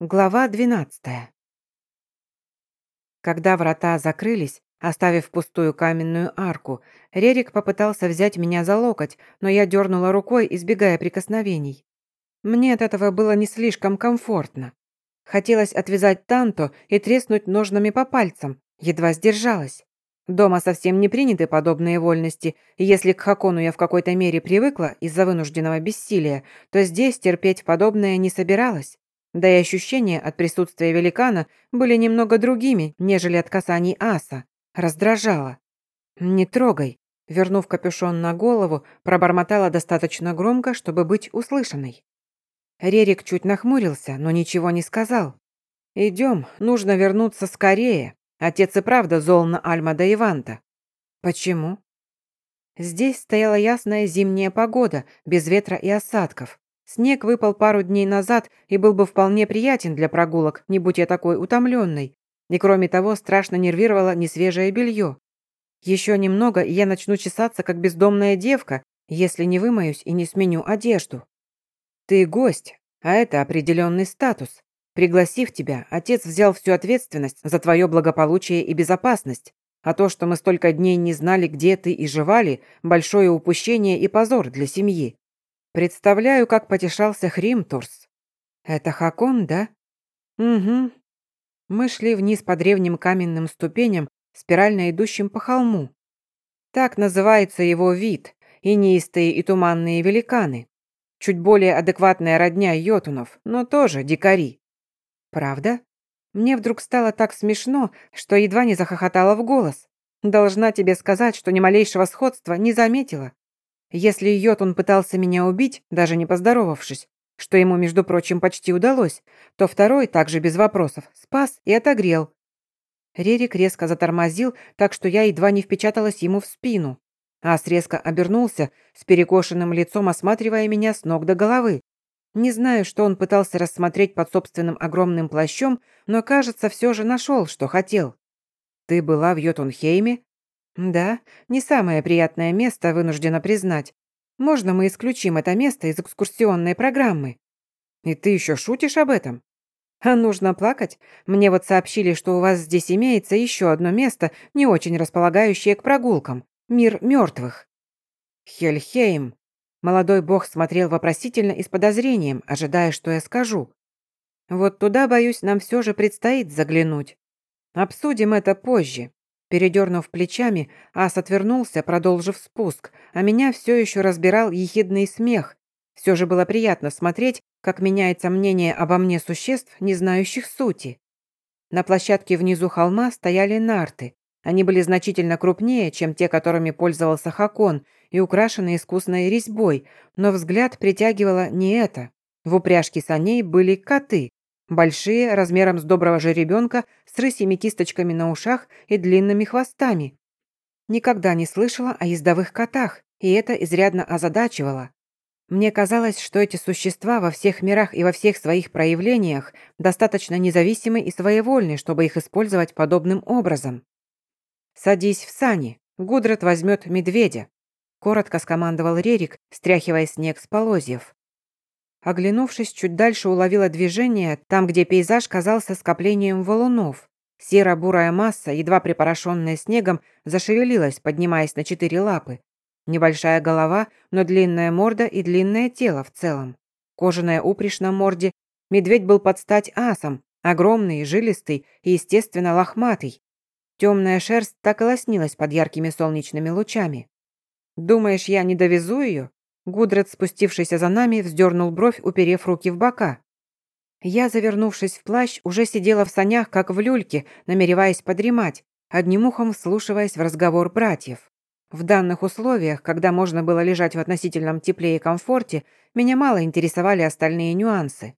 Глава 12. Когда врата закрылись, оставив пустую каменную арку, Рерик попытался взять меня за локоть, но я дернула рукой, избегая прикосновений. Мне от этого было не слишком комфортно. Хотелось отвязать Танто и треснуть ножнами по пальцам, едва сдержалась. Дома совсем не приняты подобные вольности, и если к Хакону я в какой-то мере привыкла из-за вынужденного бессилия, то здесь терпеть подобное не собиралась. Да и ощущения от присутствия великана были немного другими, нежели от касаний аса. Раздражало. «Не трогай», вернув капюшон на голову, пробормотала достаточно громко, чтобы быть услышанной. Рерик чуть нахмурился, но ничего не сказал. «Идем, нужно вернуться скорее. Отец и правда зол на Альма да Иванта». «Почему?» Здесь стояла ясная зимняя погода, без ветра и осадков. Снег выпал пару дней назад и был бы вполне приятен для прогулок, не будь я такой утомленной. И кроме того, страшно нервировало несвежее белье. Еще немного, и я начну чесаться, как бездомная девка, если не вымоюсь и не сменю одежду. Ты гость, а это определенный статус. Пригласив тебя, отец взял всю ответственность за твое благополучие и безопасность. А то, что мы столько дней не знали, где ты и жевали, большое упущение и позор для семьи. Представляю, как потешался Хримтурс. Это Хакон, да? Угу. Мы шли вниз по древним каменным ступеням, спирально идущим по холму. Так называется его вид, инистые и туманные великаны. Чуть более адекватная родня йотунов, но тоже дикари. Правда? Мне вдруг стало так смешно, что едва не захохотала в голос. Должна тебе сказать, что ни малейшего сходства не заметила. Если Йотун пытался меня убить, даже не поздоровавшись, что ему, между прочим, почти удалось, то второй, также без вопросов, спас и отогрел. Рерик резко затормозил, так что я едва не впечаталась ему в спину. Ас резко обернулся, с перекошенным лицом осматривая меня с ног до головы. Не знаю, что он пытался рассмотреть под собственным огромным плащом, но, кажется, все же нашел, что хотел. «Ты была в Йотунхейме?» Да, не самое приятное место, вынуждена признать. Можно мы исключим это место из экскурсионной программы? И ты еще шутишь об этом? А нужно плакать? Мне вот сообщили, что у вас здесь имеется еще одно место, не очень располагающее к прогулкам. Мир мертвых. Хельхейм. Молодой бог смотрел вопросительно и с подозрением, ожидая, что я скажу. Вот туда, боюсь, нам все же предстоит заглянуть. Обсудим это позже. Передернув плечами, ас отвернулся, продолжив спуск, а меня все еще разбирал ехидный смех. Все же было приятно смотреть, как меняется мнение обо мне существ, не знающих сути. На площадке внизу холма стояли нарты. Они были значительно крупнее, чем те, которыми пользовался Хакон, и украшены искусной резьбой, но взгляд притягивало не это. В упряжке саней были коты. Большие, размером с доброго жеребенка, с рысьими кисточками на ушах и длинными хвостами. Никогда не слышала о ездовых котах, и это изрядно озадачивало. Мне казалось, что эти существа во всех мирах и во всех своих проявлениях достаточно независимы и своевольны, чтобы их использовать подобным образом. «Садись в сани, Гудрат возьмет медведя», — коротко скомандовал Рерик, стряхивая снег с полозьев. Оглянувшись, чуть дальше уловила движение, там, где пейзаж казался скоплением валунов. Серо-бурая масса, едва припорошенная снегом, зашевелилась, поднимаясь на четыре лапы. Небольшая голова, но длинная морда и длинное тело в целом. Кожаная упряжь на морде. Медведь был под стать асом, огромный, жилистый и, естественно, лохматый. Темная шерсть так и лоснилась под яркими солнечными лучами. «Думаешь, я не довезу ее?» Гудред, спустившийся за нами, вздернул бровь, уперев руки в бока. Я, завернувшись в плащ, уже сидела в санях, как в люльке, намереваясь подремать, одним ухом вслушиваясь в разговор братьев. В данных условиях, когда можно было лежать в относительном тепле и комфорте, меня мало интересовали остальные нюансы.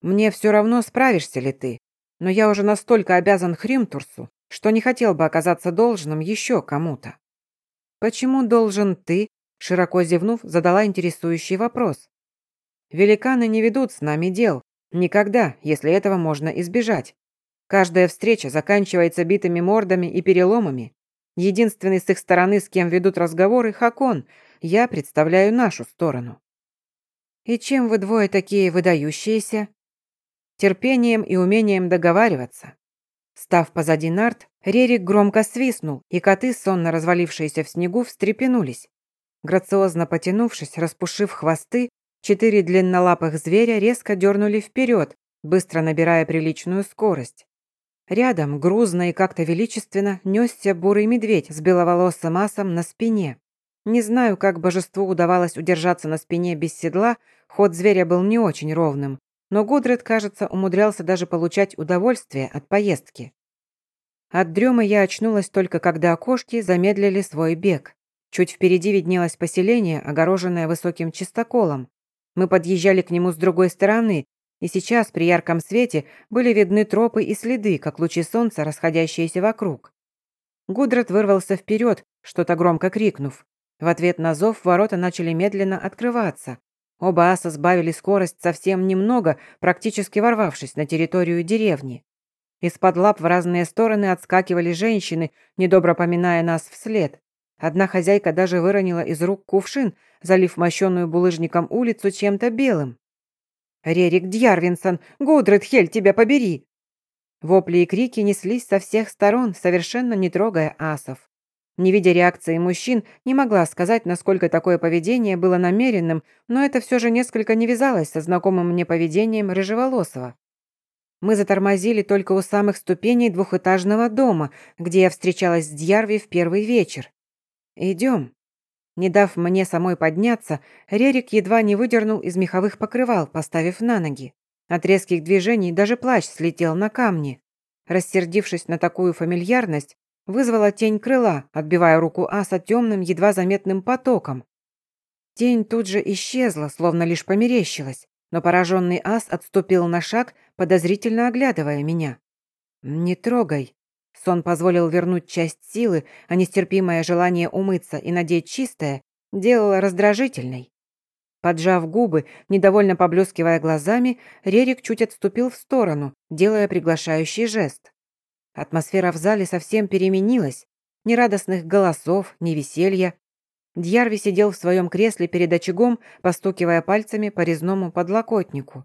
«Мне все равно, справишься ли ты, но я уже настолько обязан Хримтурсу, что не хотел бы оказаться должным еще кому-то». «Почему должен ты?» Широко зевнув, задала интересующий вопрос. «Великаны не ведут с нами дел. Никогда, если этого можно избежать. Каждая встреча заканчивается битыми мордами и переломами. Единственный с их стороны, с кем ведут разговоры, Хакон. Я представляю нашу сторону». «И чем вы двое такие выдающиеся?» терпением и умением договариваться. Став позади нарт, Рерик громко свистнул, и коты, сонно развалившиеся в снегу, встрепенулись. Грациозно потянувшись, распушив хвосты, четыре длиннолапых зверя резко дернули вперед, быстро набирая приличную скорость. Рядом, грузно и как-то величественно, несся бурый медведь с беловолосым асом на спине. Не знаю, как божеству удавалось удержаться на спине без седла, ход зверя был не очень ровным, но Гудред, кажется, умудрялся даже получать удовольствие от поездки. От дремы я очнулась только когда окошки замедлили свой бег. Чуть впереди виднелось поселение, огороженное высоким чистоколом. Мы подъезжали к нему с другой стороны, и сейчас при ярком свете были видны тропы и следы, как лучи солнца, расходящиеся вокруг. Гудред вырвался вперед, что-то громко крикнув. В ответ на зов ворота начали медленно открываться. Оба аса сбавили скорость совсем немного, практически ворвавшись на территорию деревни. Из-под лап в разные стороны отскакивали женщины, недобро поминая нас вслед. Одна хозяйка даже выронила из рук кувшин, залив мощенную булыжником улицу чем-то белым. «Рерик Дьярвинсон! Гудред Хель, тебя побери!» Вопли и крики неслись со всех сторон, совершенно не трогая асов. Не видя реакции мужчин, не могла сказать, насколько такое поведение было намеренным, но это все же несколько не вязалось со знакомым мне поведением Рыжеволосого. Мы затормозили только у самых ступеней двухэтажного дома, где я встречалась с Дьярви в первый вечер. «Идем». Не дав мне самой подняться, Рерик едва не выдернул из меховых покрывал, поставив на ноги. От резких движений даже плащ слетел на камни. Рассердившись на такую фамильярность, вызвала тень крыла, отбивая руку аса темным, едва заметным потоком. Тень тут же исчезла, словно лишь померещилась, но пораженный ас отступил на шаг, подозрительно оглядывая меня. «Не трогай». Сон позволил вернуть часть силы, а нестерпимое желание умыться и надеть чистое делало раздражительной. Поджав губы, недовольно поблескивая глазами, Рерик чуть отступил в сторону, делая приглашающий жест. Атмосфера в зале совсем переменилась. Ни радостных голосов, ни веселья. Дьярви сидел в своем кресле перед очагом, постукивая пальцами по резному подлокотнику.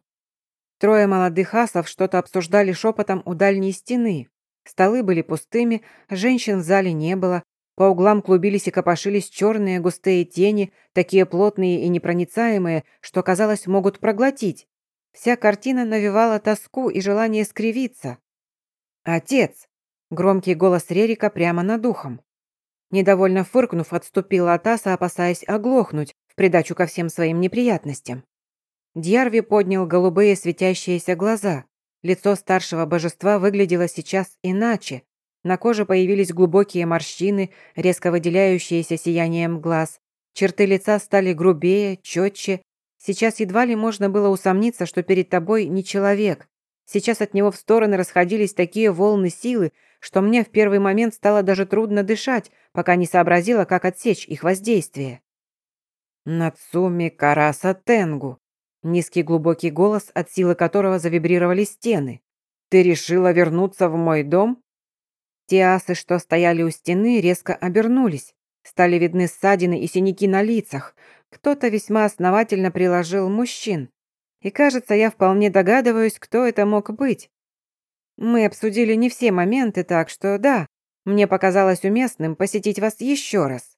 Трое молодых асов что-то обсуждали шепотом у дальней стены. Столы были пустыми, женщин в зале не было, по углам клубились и копошились черные густые тени, такие плотные и непроницаемые, что, казалось, могут проглотить. Вся картина навевала тоску и желание скривиться. «Отец!» – громкий голос Рерика прямо над ухом. Недовольно фыркнув, отступила от аса, опасаясь оглохнуть, в придачу ко всем своим неприятностям. Дьярви поднял голубые светящиеся глаза. Лицо старшего божества выглядело сейчас иначе. На коже появились глубокие морщины, резко выделяющиеся сиянием глаз. Черты лица стали грубее, четче. Сейчас едва ли можно было усомниться, что перед тобой не человек, Сейчас от него в стороны расходились такие волны силы, что мне в первый момент стало даже трудно дышать, пока не сообразила, как отсечь их воздействие. «Нацуми Караса Тенгу», низкий глубокий голос, от силы которого завибрировали стены. «Ты решила вернуться в мой дом?» Те асы, что стояли у стены, резко обернулись. Стали видны ссадины и синяки на лицах. Кто-то весьма основательно приложил мужчин. И кажется, я вполне догадываюсь, кто это мог быть. Мы обсудили не все моменты, так что да, мне показалось уместным посетить вас еще раз.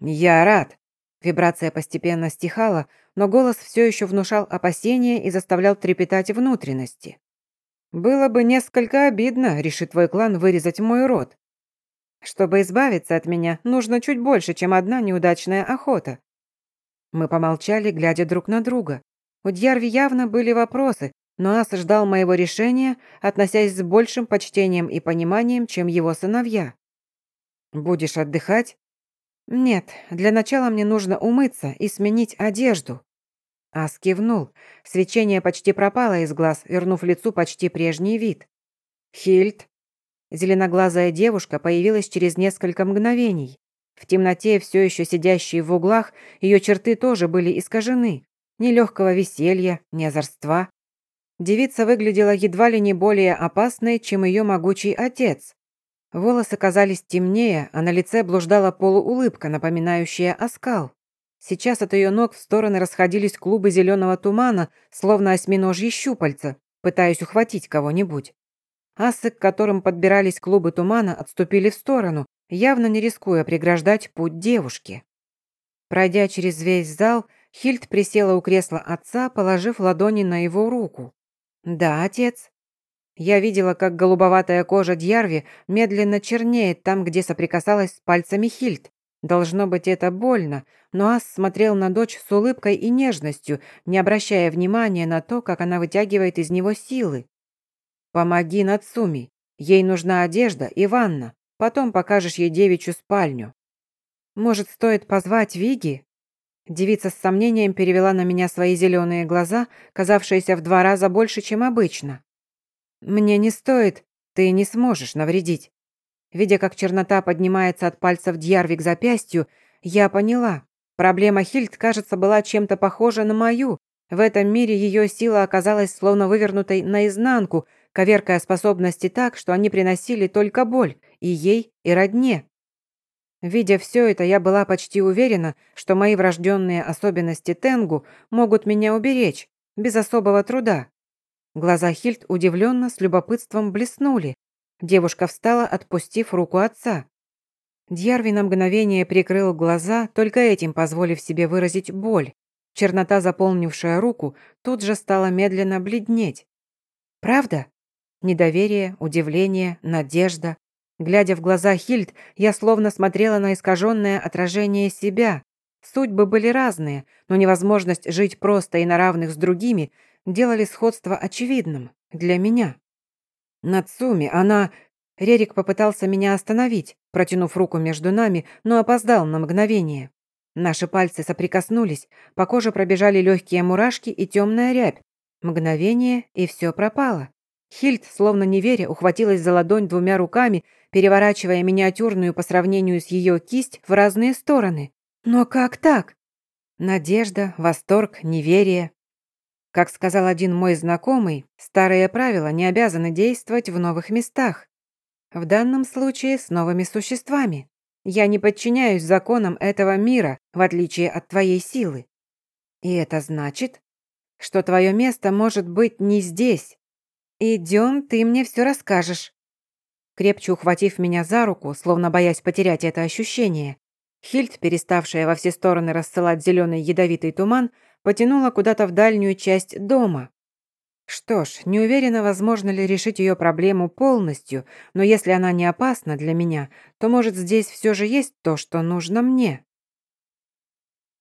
Я рад. Вибрация постепенно стихала, но голос все еще внушал опасения и заставлял трепетать внутренности. Было бы несколько обидно, решит твой клан вырезать мой род. Чтобы избавиться от меня, нужно чуть больше, чем одна неудачная охота. Мы помолчали, глядя друг на друга. У Дьярви явно были вопросы, но Ас ждал моего решения, относясь с большим почтением и пониманием, чем его сыновья. «Будешь отдыхать?» «Нет, для начала мне нужно умыться и сменить одежду». Ас кивнул. Свечение почти пропало из глаз, вернув лицу почти прежний вид. «Хильд?» Зеленоглазая девушка появилась через несколько мгновений. В темноте, все еще сидящей в углах, ее черты тоже были искажены. Ни легкого веселья, ни озорства. Девица выглядела едва ли не более опасной, чем ее могучий отец. Волосы казались темнее, а на лице блуждала полуулыбка, напоминающая оскал. Сейчас от ее ног в стороны расходились клубы зеленого тумана, словно осьминожьи щупальца. пытаясь ухватить кого-нибудь. Асы, к которым подбирались клубы тумана, отступили в сторону, явно не рискуя преграждать путь девушке. Пройдя через весь зал, Хильд присела у кресла отца, положив ладони на его руку. «Да, отец». Я видела, как голубоватая кожа Дьярви медленно чернеет там, где соприкасалась с пальцами Хильд. Должно быть, это больно, но Ас смотрел на дочь с улыбкой и нежностью, не обращая внимания на то, как она вытягивает из него силы. «Помоги Нацуми. Ей нужна одежда и ванна. Потом покажешь ей девичью спальню». «Может, стоит позвать Виги?» Девица с сомнением перевела на меня свои зеленые глаза, казавшиеся в два раза больше, чем обычно. «Мне не стоит, ты не сможешь навредить». Видя, как чернота поднимается от пальцев Дьярви к запястью, я поняла. Проблема Хильд, кажется, была чем-то похожа на мою. В этом мире ее сила оказалась словно вывернутой наизнанку, коверкая способности так, что они приносили только боль и ей, и родне. Видя все это, я была почти уверена, что мои врожденные особенности Тенгу могут меня уберечь, без особого труда. Глаза Хильд удивленно с любопытством блеснули. Девушка встала, отпустив руку отца. Дьярви на мгновение прикрыл глаза, только этим позволив себе выразить боль. Чернота, заполнившая руку, тут же стала медленно бледнеть. «Правда?» Недоверие, удивление, надежда. Глядя в глаза Хильд, я словно смотрела на искаженное отражение себя. Судьбы были разные, но невозможность жить просто и на равных с другими делали сходство очевидным для меня. Нацуми, она... Рерик попытался меня остановить, протянув руку между нами, но опоздал на мгновение. Наши пальцы соприкоснулись, по коже пробежали легкие мурашки и темная рябь. Мгновение, и все пропало. Хильд, словно не веря, ухватилась за ладонь двумя руками, переворачивая миниатюрную по сравнению с ее кисть в разные стороны. Но как так? Надежда, восторг, неверие. Как сказал один мой знакомый, старые правила не обязаны действовать в новых местах. В данном случае с новыми существами. Я не подчиняюсь законам этого мира, в отличие от твоей силы. И это значит, что твое место может быть не здесь, «Идем, ты мне все расскажешь». Крепче ухватив меня за руку, словно боясь потерять это ощущение, Хильд, переставшая во все стороны рассылать зеленый ядовитый туман, потянула куда-то в дальнюю часть дома. Что ж, не уверена, возможно ли решить ее проблему полностью, но если она не опасна для меня, то, может, здесь все же есть то, что нужно мне.